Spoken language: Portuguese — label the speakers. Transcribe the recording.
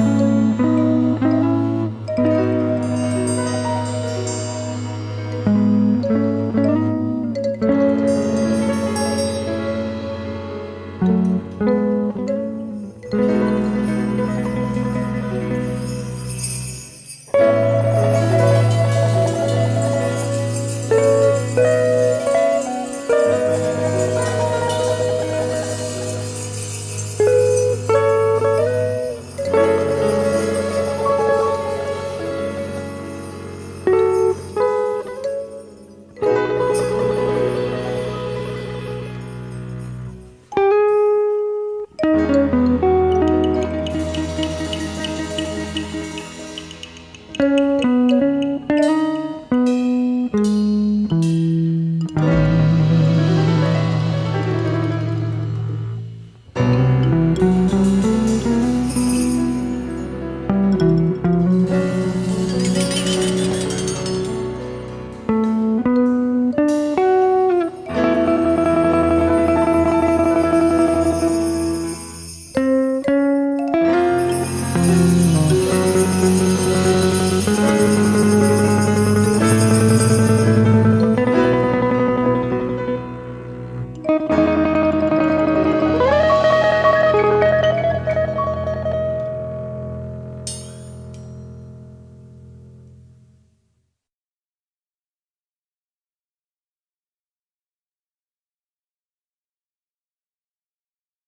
Speaker 1: thank you Música